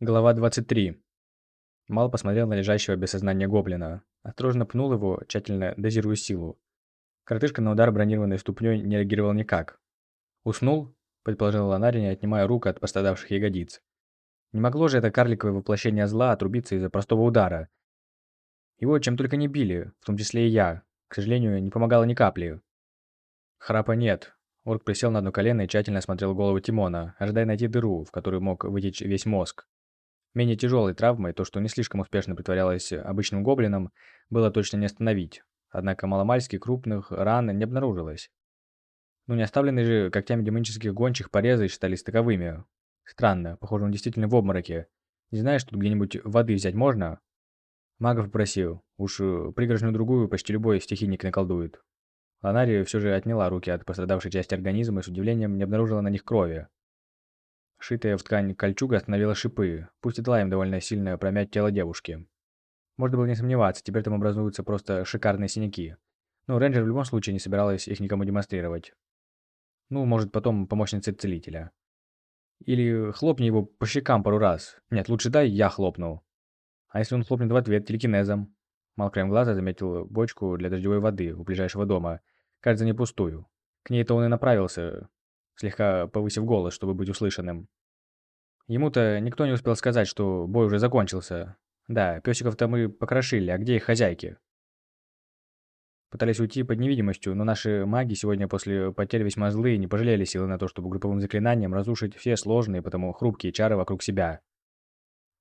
Глава 23. Мал посмотрел на лежащего без сознания гоблина. Осторожно пнул его, тщательно дозируя силу. Коротышка на удар бронированной ступней не реагировал никак. «Уснул?» – предположил Ланари, не отнимая рук от пострадавших ягодиц. Не могло же это карликовое воплощение зла отрубиться из-за простого удара. Его чем только не били, в том числе и я. К сожалению, не помогало ни капли. Храпа нет. Орк присел на одно колено и тщательно осмотрел голову Тимона, ожидая найти дыру, в которую мог вытечь весь мозг. Менее тяжелой травмой, то, что не слишком успешно притворялось обычным гоблином, было точно не остановить. Однако маломальски крупных ран не обнаружилось. Ну не оставленные же когтями демонических гончих порезы считались таковыми. Странно, похоже, он действительно в обмороке. Не знаешь, тут где-нибудь воды взять можно? Магов попросил. Уж э, пригоршню другую почти любой стихийник наколдует. Ланария все же отняла руки от пострадавшей части организма и с удивлением не обнаружила на них крови. Шитая в ткань кольчуга остановила шипы, пусть и дала им довольно сильно промять тело девушки. Можно было не сомневаться, теперь там образуются просто шикарные синяки. Но рейнджер в любом случае не собиралась их никому демонстрировать. Ну, может, потом помощнице целителя. Или хлопни его по щекам пару раз. Нет, лучше дай я хлопну. А если он хлопнет в ответ телекинезом? Мал краем глаза заметил бочку для дождевой воды у ближайшего дома. Кажется, не пустую. К ней-то он и направился, слегка повысив голос, чтобы быть услышанным. Ему-то никто не успел сказать, что бой уже закончился. Да, песиков-то мы покрошили, а где их хозяйки? Пытались уйти под невидимостью, но наши маги сегодня после потери весьма злые не пожалели силы на то, чтобы групповым заклинанием разрушить все сложные, потому хрупкие чары вокруг себя.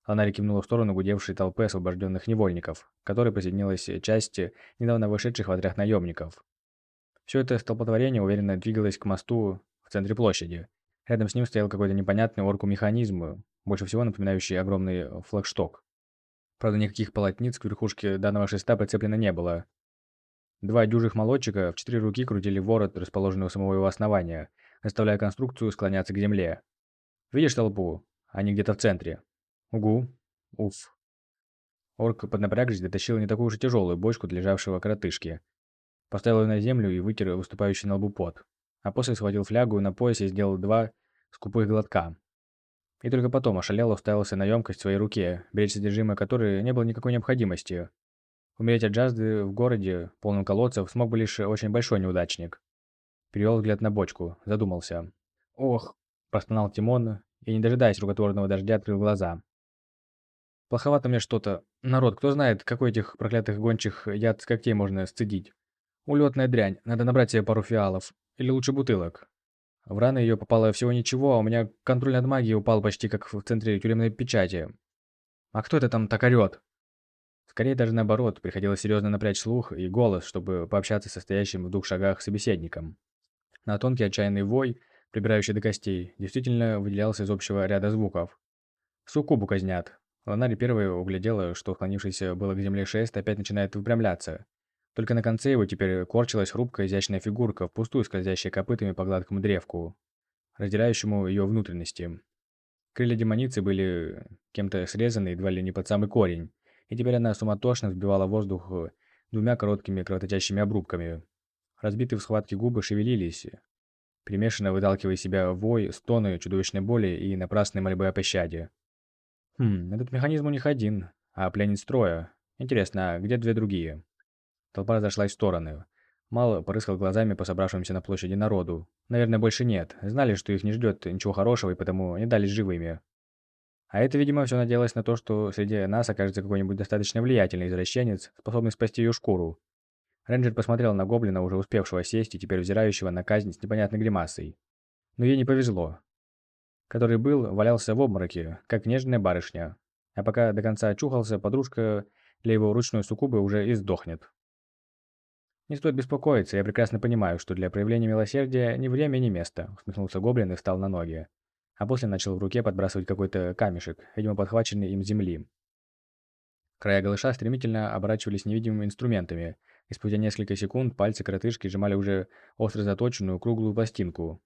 Ланари кивнула в сторону гудевшей толпы освобожденных невольников, которой присоединилась часть недавно вышедших в отряд наемников. Все это столпотворение уверенно двигалось к мосту в центре площади. Рядом с ним стоял какой-то непонятный орку-механизм, больше всего напоминающий огромный флагшток. Правда, никаких полотниц к верхушке данного шеста прицеплено не было. Два дюжих молотчика в четыре руки крутили ворот, расположенный у самого его основания, заставляя конструкцию склоняться к земле. «Видишь толпу? Они где-то в центре». «Угу. Уф». Орк, поднапрягшись, дотащил не такую уж тяжелую бочку для лежавшего коротышки. Поставил ее на землю и вытер выступающий на лбу пот а после схватил флягу на поясе и сделал два скупых глотка. И только потом ошалело уставился на емкость в своей руке, беречь содержимое которой не было никакой необходимости. Умереть от джазды в городе, полном колодцев, смог бы лишь очень большой неудачник. Перевел взгляд на бочку, задумался. «Ох!» – простонал Тимон и, не дожидаясь рукотворного дождя, открыл глаза. «Плоховато мне что-то. Народ, кто знает, какой этих проклятых гончих яд с когтей можно сцедить? Улетная дрянь, надо набрать себе пару фиалов. Или лучше бутылок. В раны ее попало всего ничего, а у меня контроль над магией упал почти как в центре тюремной печати. А кто это там так орёт? Скорее даже наоборот, приходилось серьезно напрячь слух и голос, чтобы пообщаться с стоящим в двух шагах собеседником. На тонкий отчаянный вой, прибирающий до костей, действительно выделялся из общего ряда звуков. Суккубу казнят. Ланари первой углядела, что склонившийся было к земле шест опять начинает выпрямляться. Только на конце его теперь корчилась хрупкая изящная фигурка, впустую скользящая копытами по гладкому древку, разделяющему ее внутренности. Крылья демоницы были кем-то срезаны едва ли не под самый корень, и теперь она суматошно взбивала воздух двумя короткими кровоточащими обрубками. Разбитые в схватке губы шевелились, примешанно выталкивая из себя вой, стоны, чудовищной боли и напрасные мольбы о пощаде. Хм, этот механизм у них один, а пленниц трое. Интересно, а где две другие? Толпа разошлась в стороны. Мало порыскал глазами по собравшимся на площади народу. Наверное, больше нет. Знали, что их не ждет ничего хорошего, и потому не дались живыми. А это, видимо, все надеялось на то, что среди нас окажется какой-нибудь достаточно влиятельный извращенец, способный спасти ее шкуру. Рейнджер посмотрел на гоблина, уже успевшего сесть и теперь взирающего на казнь с непонятной гримасой. Но ей не повезло. Который был, валялся в обмороке, как нежная барышня. А пока до конца очухался, подружка для его ручной суккубы уже и сдохнет. «Не стоит беспокоиться, я прекрасно понимаю, что для проявления милосердия ни время, ни место», усмехнулся гоблин и встал на ноги. А после начал в руке подбрасывать какой-то камешек, видимо, подхваченный им земли. Края голыша стремительно оборачивались невидимыми инструментами, и спустя несколько секунд пальцы коротышки сжимали уже остро заточенную круглую пластинку.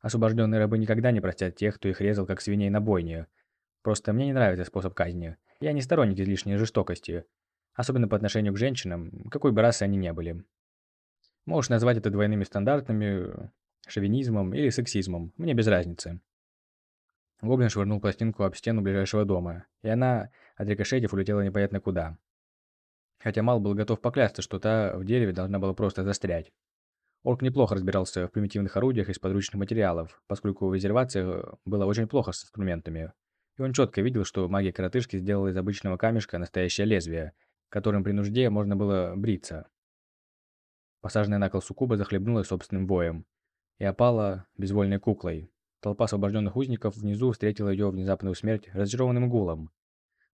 Освобожденные рабы никогда не простят тех, кто их резал, как свиней на бойне. Просто мне не нравится способ казни. Я не сторонник излишней жестокости, особенно по отношению к женщинам, какой бы расы они ни были. Можешь назвать это двойными стандартами, шовинизмом или сексизмом, мне без разницы. Гоблин швырнул пластинку об стену ближайшего дома, и она, отрикошетив, улетела непонятно куда. Хотя Мал был готов поклясться, что та в дереве должна была просто застрять. Орк неплохо разбирался в примитивных орудиях из подручных материалов, поскольку в резервации было очень плохо с инструментами. И он четко видел, что магия коротышки сделала из обычного камешка настоящее лезвие, которым при нужде можно было бриться. Посаженная на кол суккуба захлебнулась собственным воем и опала безвольной куклой. Толпа освобожденных узников внизу встретила ее внезапную смерть разочарованным гулом.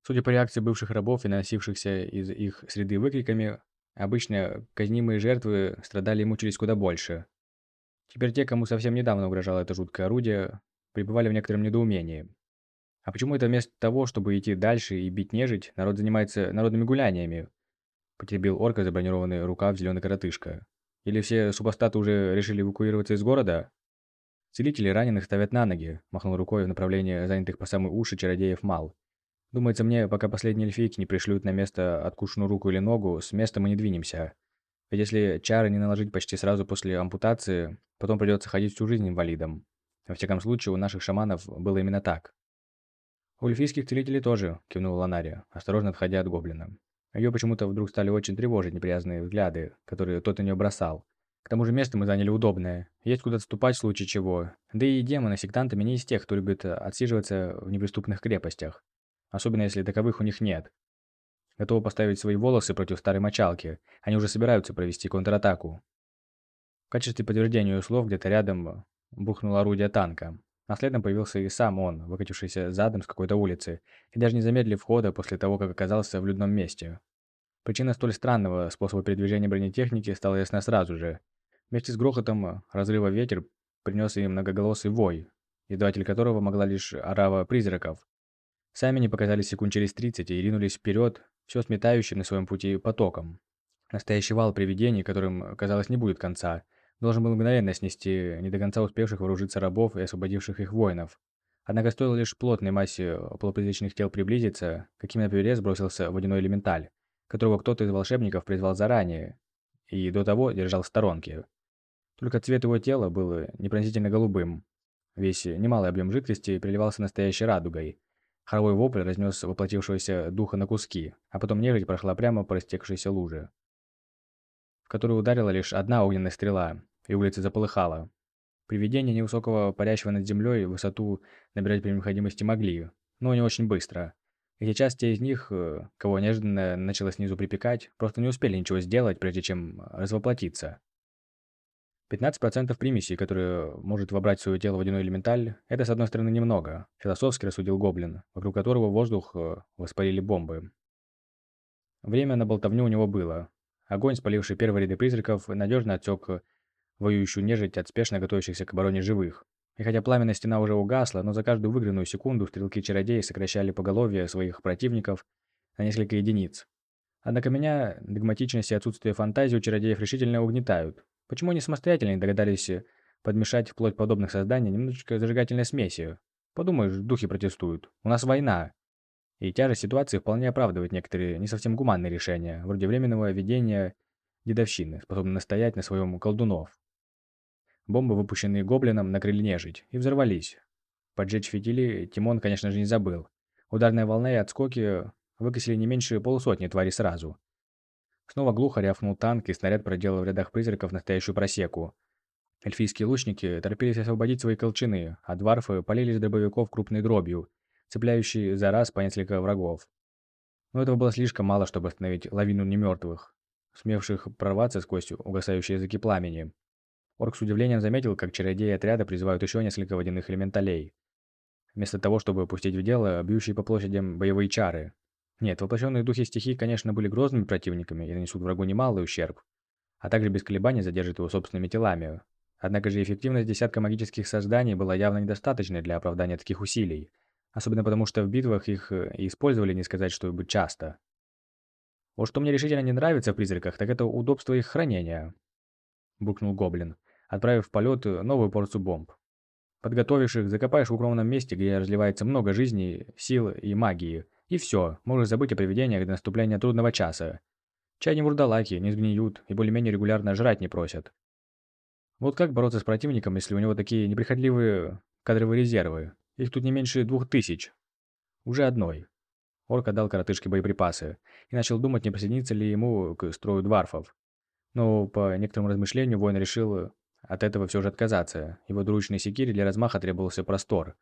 Судя по реакции бывших рабов и носившихся из их среды выкриками, обычно казнимые жертвы страдали и мучились куда больше. Теперь те, кому совсем недавно угрожало это жуткое орудие, пребывали в некотором недоумении. А почему это вместо того, чтобы идти дальше и бить нежить, народ занимается народными гуляниями? Потеребил орка забронированный рукав зеленый коротышка. Или все супостаты уже решили эвакуироваться из города? Целители раненых ставят на ноги, махнул рукой в направлении занятых по самые уши чародеев Мал. Думается мне, пока последние эльфийки не пришлют на место откушенную руку или ногу, с места мы не двинемся. Ведь если чары не наложить почти сразу после ампутации, потом придется ходить всю жизнь инвалидом. Во всяком случае, у наших шаманов было именно так. «У эльфийских целителей тоже», – кивнула Ланария, осторожно отходя от гоблина. Ее почему-то вдруг стали очень тревожить неприязные взгляды, которые тот на нее бросал. К тому же место мы заняли удобное. Есть куда отступать в случае чего. Да и демоны сектантами не из тех, кто любит отсиживаться в неприступных крепостях особенно если таковых у них нет. Готовы поставить свои волосы против старой мочалки, они уже собираются провести контратаку. В качестве подтверждения ее слов где-то рядом бухнуло орудие танка. А следом появился и сам он, выкатившийся задом с какой-то улицы, и даже не замедлив хода после того, как оказался в людном месте. Причина столь странного способа передвижения бронетехники стала ясна сразу же. Вместе с грохотом разрыва ветер принес и многоголосый вой, издаватель которого могла лишь орава призраков, Сами не показались секунд через 30 и ринулись вперед, все сметающим на своем пути потоком. Настоящий вал привидений, которым, казалось, не будет конца, должен был мгновенно снести не до конца успевших вооружиться рабов и освободивших их воинов. Однако стоило лишь плотной массе полупризрачных тел приблизиться, каким на перерез бросился водяной элементаль, которого кто-то из волшебников призвал заранее и до того держал в сторонке. Только цвет его тела был непронзительно голубым. Весь немалый объем жидкости переливался настоящей радугой, Хоровой вопль разнес воплотившегося духа на куски, а потом нежить прошла прямо по растекшейся луже, в которую ударила лишь одна огненная стрела, и улица заполыхала. Привидения невысокого парящего над землей высоту набирать при необходимости могли, но не очень быстро. И сейчас те из них, э, кого неожиданно начало снизу припекать, просто не успели ничего сделать, прежде чем развоплотиться. 15% примесей, которые может вобрать в свое тело водяной элементаль, это, с одной стороны, немного, философски рассудил Гоблин, вокруг которого воздух э, воспалили бомбы. Время на болтовню у него было. Огонь, спаливший первые ряды призраков, надежно отсек воюющую нежить от спешно готовящихся к обороне живых. И хотя пламенная стена уже угасла, но за каждую выигранную секунду стрелки-чародеи сокращали поголовье своих противников на несколько единиц. Однако меня догматичность и отсутствие фантазии у чародеев решительно угнетают. Почему они самостоятельно не догадались э, подмешать вплоть подобных созданий немножечко зажигательной смесью? Подумаешь, духи протестуют. У нас война. И тяжесть ситуации вполне оправдывает некоторые не совсем гуманные решения, вроде временного ведения дедовщины, способные настоять на своем колдунов. Бомбы, выпущенные гоблином, накрыли нежить и взорвались. Поджечь фитили Тимон, конечно же, не забыл. Ударная волна и отскоки выкосили не меньше полусотни тварей сразу. Снова глухо рявкнул танк, и снаряд проделал в рядах призраков настоящую просеку. Эльфийские лучники торопились освободить свои колчаны, а дварфы полили из дробовиков крупной дробью, цепляющей за раз по несколько врагов. Но этого было слишком мало, чтобы остановить лавину немертвых, смевших прорваться сквозь угасающие языки пламени. Орк с удивлением заметил, как чародеи отряда призывают еще несколько водяных элементалей. Вместо того, чтобы пустить в дело бьющие по площадям боевые чары. Нет, воплощенные духи стихий, конечно, были грозными противниками и нанесут врагу немалый ущерб, а также без колебаний задержат его собственными телами. Однако же эффективность десятка магических созданий была явно недостаточной для оправдания таких усилий, особенно потому что в битвах их э, использовали не сказать, что бы часто. Вот что мне решительно не нравится в призраках, так это удобство их хранения, буркнул Гоблин, отправив в полет э, новую порцию бомб. Подготовишь их, закопаешь в укромном месте, где разливается много жизней, сил и магии – и все, можешь забыть о привидениях до наступления трудного часа. Чай не вурдалаки, не сгниют и более-менее регулярно жрать не просят. Вот как бороться с противником, если у него такие неприхотливые кадровые резервы? Их тут не меньше двух тысяч. Уже одной. Орк отдал коротышке боеприпасы и начал думать, не присоединиться ли ему к строю дварфов. Но по некоторому размышлению воин решил от этого все же отказаться. Его двуручной секире для размаха требовался простор.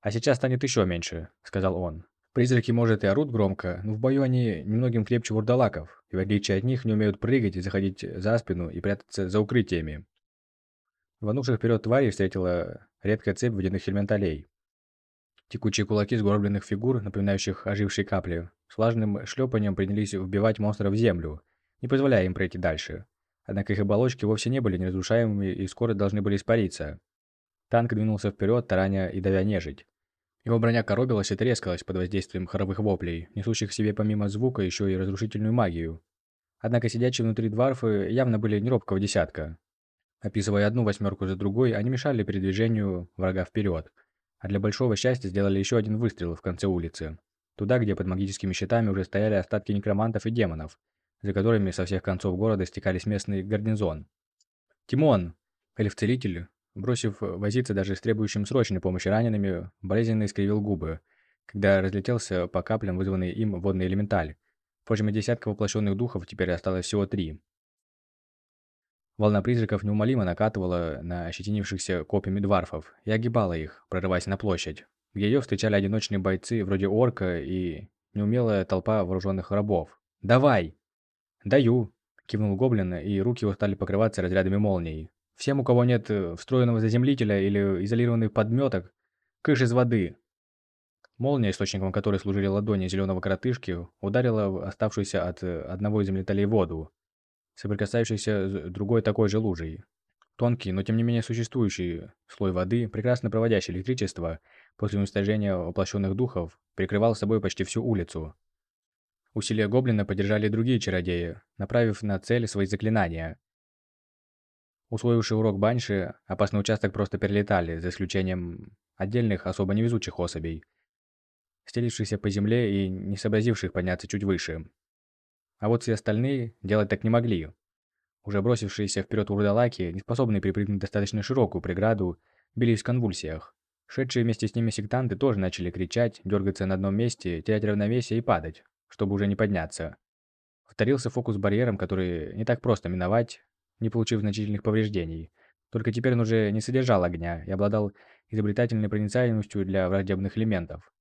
«А сейчас станет еще меньше», — сказал он. Призраки, может, и орут громко, но в бою они немногим крепче вурдалаков, и в отличие от них не умеют прыгать и заходить за спину и прятаться за укрытиями. Рванувших вперед тварей встретила редкая цепь водяных элементалей. Текучие кулаки сгорбленных фигур, напоминающих ожившие капли, с влажным шлепанием принялись вбивать монстров в землю, не позволяя им пройти дальше. Однако их оболочки вовсе не были неразрушаемыми и скоро должны были испариться. Танк двинулся вперед, тараня и давя нежить. Его броня коробилась и трескалась под воздействием хоровых воплей, несущих в себе помимо звука еще и разрушительную магию. Однако сидящие внутри дварфы явно были не робкого десятка. Описывая одну восьмерку за другой, они мешали передвижению врага вперед, а для большого счастья сделали еще один выстрел в конце улицы, туда, где под магическими щитами уже стояли остатки некромантов и демонов, за которыми со всех концов города стекались местный гарнизон. «Тимон!» Эльф-целитель, бросив возиться даже с требующим срочной помощи ранеными, болезненно искривил губы, когда разлетелся по каплям вызванный им водный элементаль. Впрочем, десятка воплощенных духов теперь осталось всего три. Волна призраков неумолимо накатывала на ощетинившихся копьями дварфов и огибала их, прорываясь на площадь, ее встречали одиночные бойцы вроде орка и неумелая толпа вооруженных рабов. «Давай!» «Даю!» – кивнул гоблин, и руки его стали покрываться разрядами молний. «Всем, у кого нет э, встроенного заземлителя или изолированных подметок, кыш из воды!» Молния, источником которой служили ладони зеленого коротышки, ударила в оставшуюся от э, одного из землеталей воду, соприкасающуюся с другой такой же лужей. Тонкий, но тем не менее существующий слой воды, прекрасно проводящий электричество, после уничтожения воплощенных духов, прикрывал собой почти всю улицу. Усилия гоблина поддержали другие чародеи, направив на цель свои заклинания. Усвоивший урок Банши, опасный участок просто перелетали, за исключением отдельных особо невезучих особей, стелившихся по земле и не сообразивших подняться чуть выше. А вот все остальные делать так не могли. Уже бросившиеся вперед урдалаки, не способные припрыгнуть достаточно широкую преграду, бились в конвульсиях. Шедшие вместе с ними сектанты тоже начали кричать, дергаться на одном месте, терять равновесие и падать чтобы уже не подняться. Повторился фокус с барьером, который не так просто миновать, не получив значительных повреждений. Только теперь он уже не содержал огня и обладал изобретательной проницаемостью для враждебных элементов.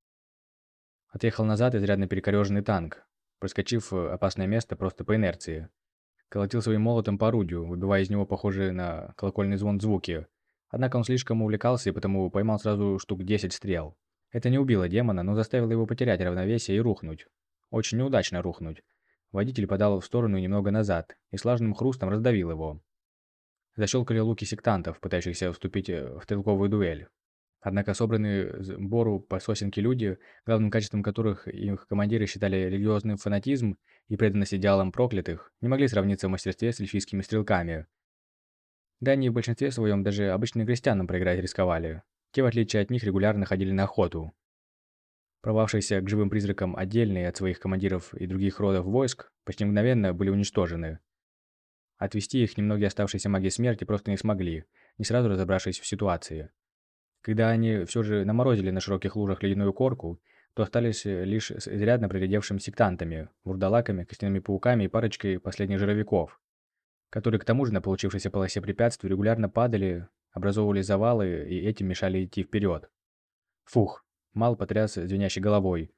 Отъехал назад изрядно перекореженный танк, проскочив опасное место просто по инерции. Колотил своим молотом по орудию, выбивая из него похожие на колокольный звон звуки. Однако он слишком увлекался и потому поймал сразу штук 10 стрел. Это не убило демона, но заставило его потерять равновесие и рухнуть. Очень неудачно рухнуть. Водитель подал в сторону немного назад и слаженным хрустом раздавил его. Защелкали луки сектантов, пытающихся вступить э, в стрелковую дуэль. Однако собранные Бору по сосенке люди, главным качеством которых их командиры считали религиозный фанатизм и преданность идеалам проклятых, не могли сравниться в мастерстве с эльфийскими стрелками. Да они в большинстве своем даже обычным крестьянам проиграть рисковали. Те, в отличие от них, регулярно ходили на охоту, Провавшиеся к живым призракам отдельные от своих командиров и других родов войск почти мгновенно были уничтожены. Отвести их немногие оставшиеся маги смерти просто не смогли, не сразу разобравшись в ситуации. Когда они все же наморозили на широких лужах ледяную корку, то остались лишь с изрядно приредевшими сектантами, вурдалаками, костяными пауками и парочкой последних жировиков, которые к тому же на получившейся полосе препятствий регулярно падали, образовывали завалы и этим мешали идти вперед. Фух, Мал потряс звенящей головой.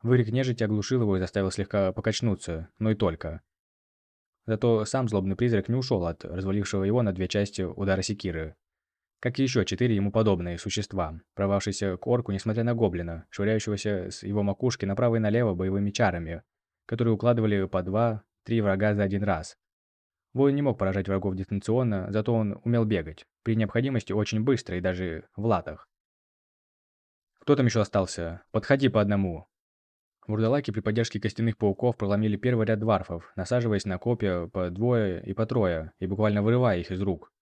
Вырик нежити оглушил его и заставил слегка покачнуться, но и только. Зато сам злобный призрак не ушел от развалившего его на две части удара секиры. Как и еще четыре ему подобные существа, провавшиеся к орку, несмотря на гоблина, швыряющегося с его макушки направо и налево боевыми чарами, которые укладывали по два-три врага за один раз. Воин не мог поражать врагов дистанционно, зато он умел бегать, при необходимости очень быстро и даже в латах. «Кто там еще остался? Подходи по одному!» Вурдалаки при поддержке костяных пауков проломили первый ряд дварфов, насаживаясь на копья по двое и по трое, и буквально вырывая их из рук.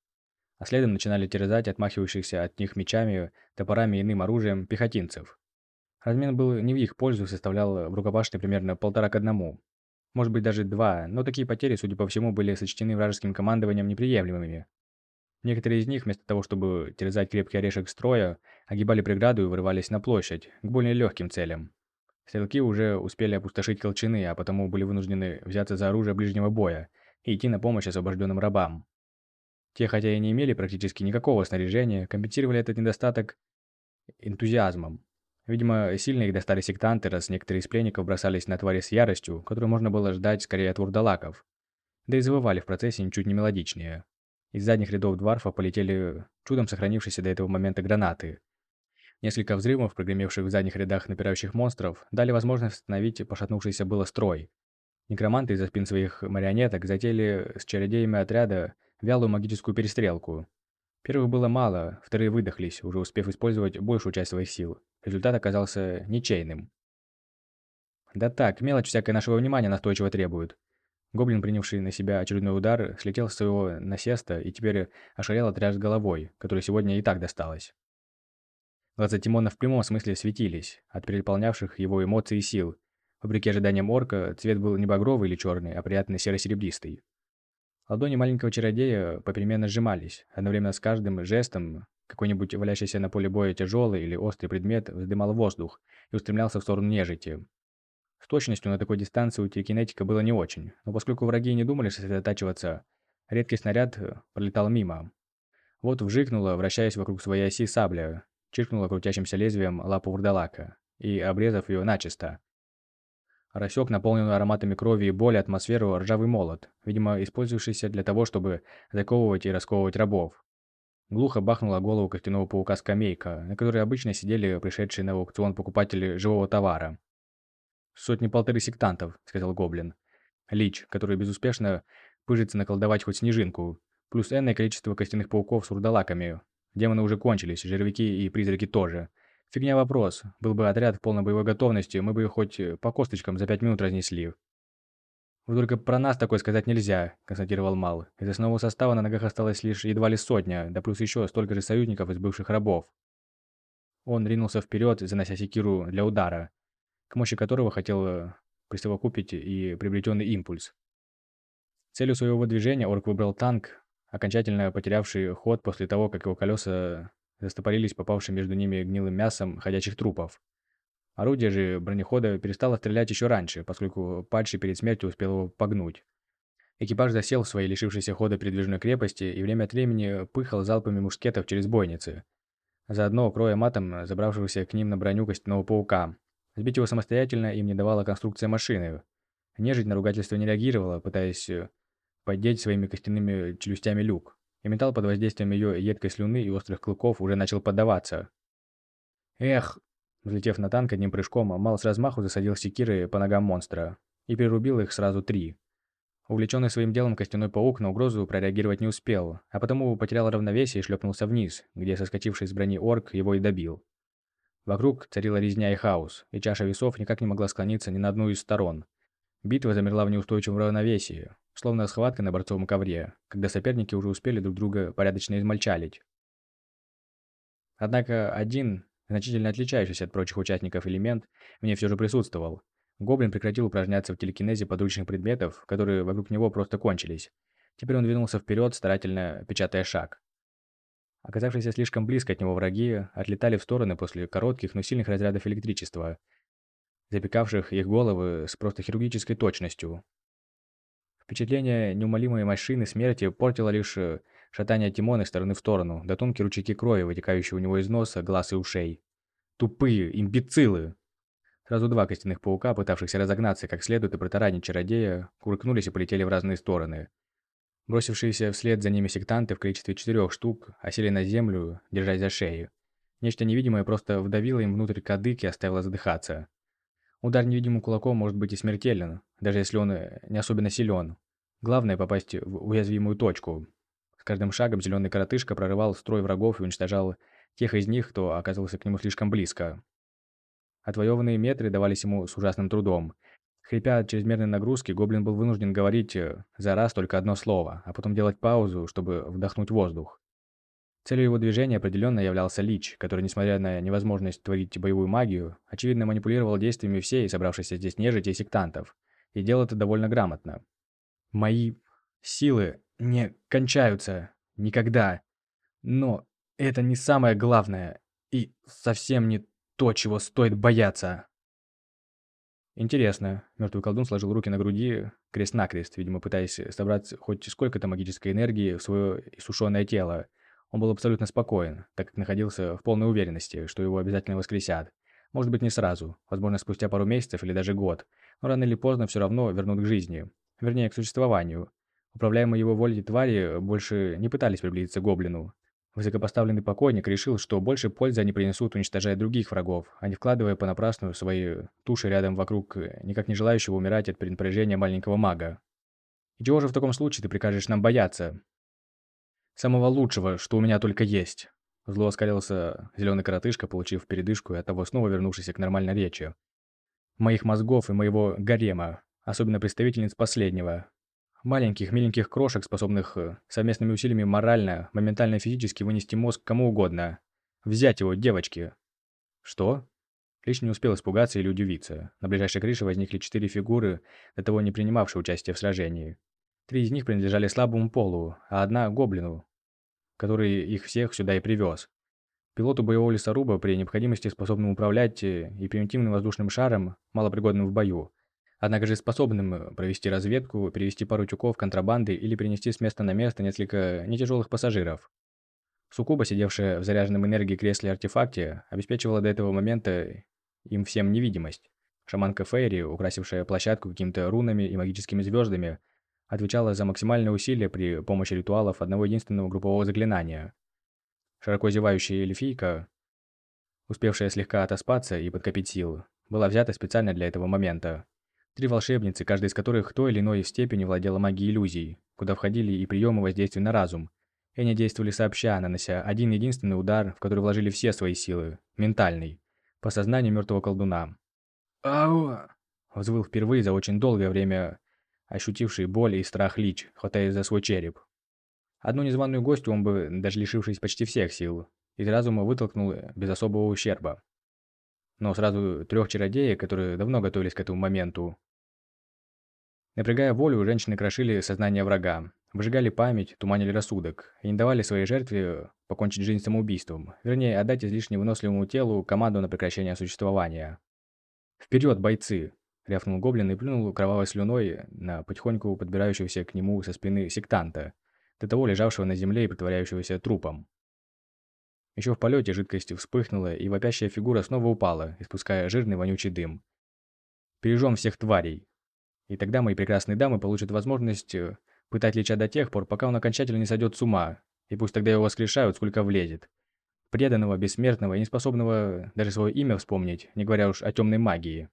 А следом начинали терзать отмахивающихся от них мечами, топорами и иным оружием пехотинцев. Размен был не в их пользу, составлял в рукопашной примерно полтора к одному. Может быть даже два, но такие потери, судя по всему, были сочтены вражеским командованием неприемлемыми. Некоторые из них, вместо того, чтобы терзать крепкий орешек строя, огибали преграду и вырывались на площадь, к более легким целям. Стрелки уже успели опустошить колчаны, а потому были вынуждены взяться за оружие ближнего боя и идти на помощь освобожденным рабам. Те, хотя и не имели практически никакого снаряжения, компенсировали этот недостаток энтузиазмом. Видимо, сильно их достали сектанты, раз некоторые из пленников бросались на твари с яростью, которую можно было ждать скорее от вурдалаков. Да и завывали в процессе ничуть не мелодичнее. Из задних рядов дварфа полетели чудом сохранившиеся до этого момента гранаты. Несколько взрывов, прогремевших в задних рядах напирающих монстров, дали возможность остановить пошатнувшийся было строй. Некроманты из-за спин своих марионеток затеяли с чародеями отряда вялую магическую перестрелку. Первых было мало, вторые выдохлись, уже успев использовать большую часть своих сил. Результат оказался ничейным. Да так, мелочь всякое нашего внимания настойчиво требует. Гоблин, принявший на себя очередной удар, слетел с своего насеста и теперь ошалел отряд головой, которой сегодня и так досталось. Глаза Тимона в прямом смысле светились от переполнявших его эмоций и сил. Вопреки ожиданиям орка, цвет был не багровый или черный, а приятно серо-серебристый. Ладони маленького чародея попеременно сжимались, одновременно с каждым жестом какой-нибудь валящийся на поле боя тяжелый или острый предмет вздымал воздух и устремлялся в сторону нежити. С точностью на такой дистанции у телекинетика было не очень, но поскольку враги не думали сосредотачиваться, редкий снаряд пролетал мимо. Вот вжикнула, вращаясь вокруг своей оси сабля, чиркнула крутящимся лезвием лапу вурдалака и, обрезав ее начисто, рассек наполненную ароматами крови и боли атмосферу ржавый молот, видимо, использовавшийся для того, чтобы заковывать и расковывать рабов. Глухо бахнула голову костяного паука скамейка, на которой обычно сидели пришедшие на аукцион покупатели живого товара. «Сотни-полторы сектантов», — сказал Гоблин. «Лич, который безуспешно пыжится наколдовать хоть снежинку, плюс энное количество костяных пауков с урдалаками, Демоны уже кончились, жервяки и призраки тоже. Фигня вопрос. Был бы отряд в полной боевой готовности, мы бы хоть э, по косточкам за пять минут разнесли. «Вот только про нас такое сказать нельзя», – констатировал Мал. Из основного состава на ногах осталось лишь едва ли сотня, да плюс еще столько же союзников из бывших рабов. Он ринулся вперед, занося секиру для удара, к мощи которого хотел э, присовокупить и приобретенный импульс. Целью своего движения орк выбрал танк, окончательно потерявший ход после того, как его колеса застопорились попавшим между ними гнилым мясом ходячих трупов. Орудие же бронехода перестало стрелять еще раньше, поскольку падший перед смертью успел его погнуть. Экипаж засел в своей лишившейся хода передвижной крепости и время от времени пыхал залпами мушкетов через бойницы. Заодно кроя матом забравшегося к ним на броню костяного паука. Сбить его самостоятельно им не давала конструкция машины. Нежить на ругательство не реагировала, пытаясь поддеть своими костяными челюстями люк, и металл под воздействием ее едкой слюны и острых клыков уже начал поддаваться. Эх! Взлетев на танк одним прыжком, Мал с размаху засадил секиры по ногам монстра и перерубил их сразу три. Увлеченный своим делом костяной паук на угрозу прореагировать не успел, а потому потерял равновесие и шлепнулся вниз, где соскочивший с брони орк его и добил. Вокруг царила резня и хаос, и чаша весов никак не могла склониться ни на одну из сторон. Битва замерла в неустойчивом равновесии, словно схватка на борцовом ковре, когда соперники уже успели друг друга порядочно измальчалить. Однако один, значительно отличающийся от прочих участников элемент, мне все же присутствовал. Гоблин прекратил упражняться в телекинезе подручных предметов, которые вокруг него просто кончились. Теперь он двинулся вперед, старательно печатая шаг. Оказавшиеся слишком близко от него враги отлетали в стороны после коротких, но сильных разрядов электричества, запекавших их головы с просто хирургической точностью. Впечатление неумолимой машины смерти портило лишь э, шатание Тимона из стороны в сторону, да тонкие ручейки крови, вытекающие у него из носа, глаз и ушей. Тупые, имбецилы! Сразу два костяных паука, пытавшихся разогнаться как следует и протаранить чародея, куркнулись и полетели в разные стороны. Бросившиеся вслед за ними сектанты в количестве четырех штук осели на землю, держась за шеи. Нечто невидимое просто вдавило им внутрь кадык и оставило задыхаться. Удар невидимым кулаком может быть и смертелен, даже если он э, не особенно силен. Главное попасть в уязвимую точку. С каждым шагом зеленый коротышка прорывал строй врагов и уничтожал тех из них, кто оказывался к нему слишком близко. Отвоеванные метры давались ему с ужасным трудом. Хрипя от чрезмерной нагрузки, гоблин был вынужден говорить э, за раз только одно слово, а потом делать паузу, чтобы вдохнуть воздух. Целью его движения определенно являлся Лич, который, несмотря на невозможность творить боевую магию, очевидно манипулировал действиями всей собравшейся здесь нежити и сектантов, и делал это довольно грамотно. «Мои силы не кончаются. Никогда. Но это не самое главное. И совсем не то, чего стоит бояться. Интересно. Мертвый колдун сложил руки на груди, крест-накрест, видимо, пытаясь собрать хоть сколько-то магической энергии в свое иссушенное тело. Он был абсолютно спокоен, так как находился в полной уверенности, что его обязательно воскресят. Может быть, не сразу, возможно, спустя пару месяцев или даже год, но рано или поздно все равно вернут к жизни, вернее, к существованию. Управляемые его волей твари больше не пытались приблизиться к гоблину. Высокопоставленный покойник решил, что больше пользы они принесут, уничтожая других врагов, а не вкладывая понапрасну свои туши рядом вокруг никак не желающего умирать от пренапряжения маленького мага. «И чего же в таком случае ты прикажешь нам бояться?» «Самого лучшего, что у меня только есть». Зло оскалился зеленый коротышка, получив передышку и оттого снова вернувшийся к нормальной речи. «Моих мозгов и моего гарема, особенно представительниц последнего, Маленьких, миленьких крошек, способных э, совместными усилиями морально, моментально физически вынести мозг кому угодно. Взять его, девочки. Что? Лич не успел испугаться или удивиться. На ближайшей крыше возникли четыре фигуры, до того не принимавшие участие в сражении. Три из них принадлежали слабому полу, а одна — гоблину, который их всех сюда и привез. Пилоту боевого лесоруба при необходимости способным управлять э, и примитивным воздушным шаром, малопригодным в бою, однако же способным э, провести разведку, перевести пару тюков контрабанды или перенести с места на место несколько нетяжелых пассажиров. Сукуба, сидевшая в заряженном энергией кресле артефакте, обеспечивала до этого момента им всем невидимость. Шаманка Фейри, украсившая площадку какими-то рунами и магическими звездами, отвечала за максимальные усилия при помощи ритуалов одного единственного группового заклинания. Широко зевающая эльфийка, успевшая слегка отоспаться и подкопить сил, была взята специально для этого момента. Три волшебницы, каждая из которых той или иной степени владела магией иллюзий, куда входили и приемы воздействия на разум. И они действовали сообща, нанося один единственный удар, в который вложили все свои силы, ментальный, по сознанию мертвого колдуна. «Ау!» – взвыл впервые за очень долгое время ощутивший боль и страх Лич, хватаясь за свой череп. Одну незваную гостью он бы, даже лишившись почти всех сил, из разума вытолкнул без особого ущерба но сразу трех чародеек, которые давно готовились к этому моменту. Напрягая волю, женщины крошили сознание врага, выжигали память, туманили рассудок и не давали своей жертве покончить жизнь самоубийством, вернее, отдать излишне выносливому телу команду на прекращение существования. «Вперед, бойцы!» – рявкнул гоблин и плюнул кровавой слюной на потихоньку подбирающегося к нему со спины сектанта, до того лежавшего на земле и притворяющегося трупом. Еще в полете жидкость вспыхнула, и вопящая фигура снова упала, испуская жирный вонючий дым. «Пережжем всех тварей!» И тогда мои прекрасные дамы получат возможность э, пытать Лича до тех пор, пока он окончательно не сойдет с ума, и пусть тогда его воскрешают, сколько влезет. Преданного, бессмертного и неспособного даже свое имя вспомнить, не говоря уж о темной магии.